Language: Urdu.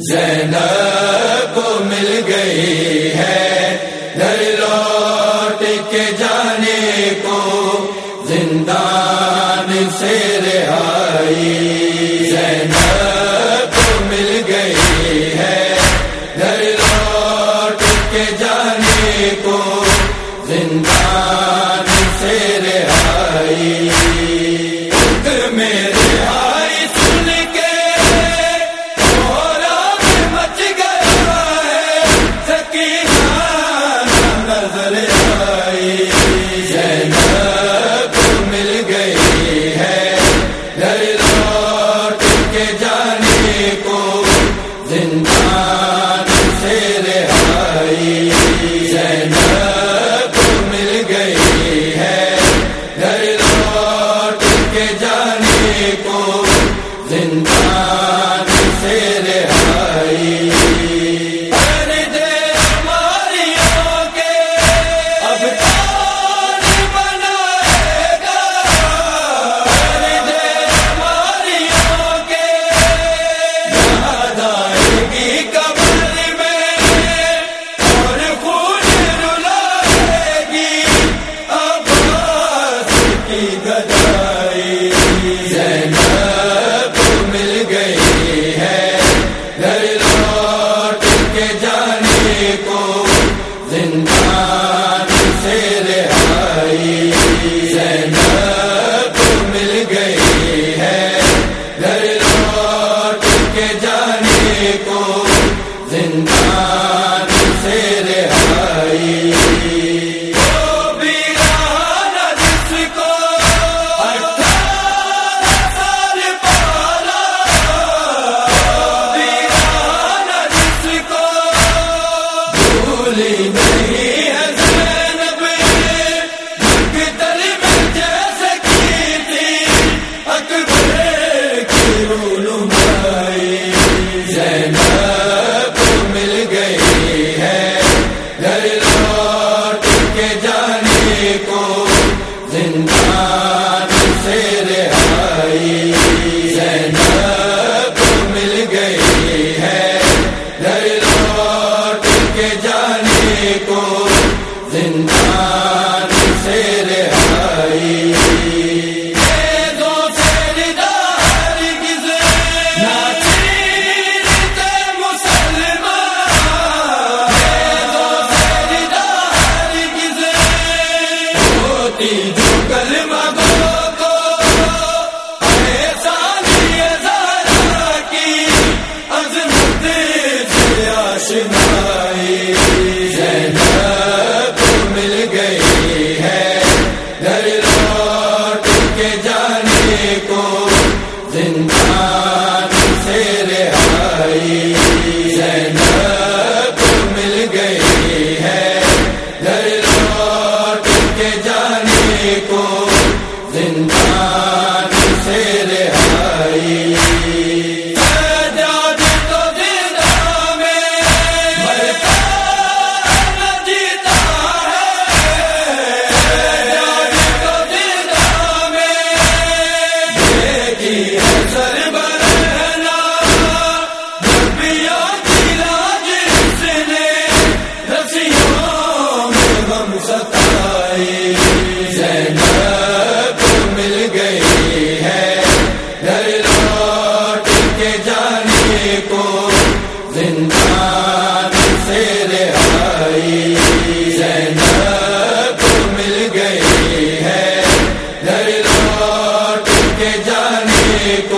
زینب کو مل گئی ہے گھر لوٹ کے جانے کو زندان سے رہائی۔ زینب کو مل گئی ہے گھر لوٹ کے جانے کو زندان سے سے زندہ زندہ کو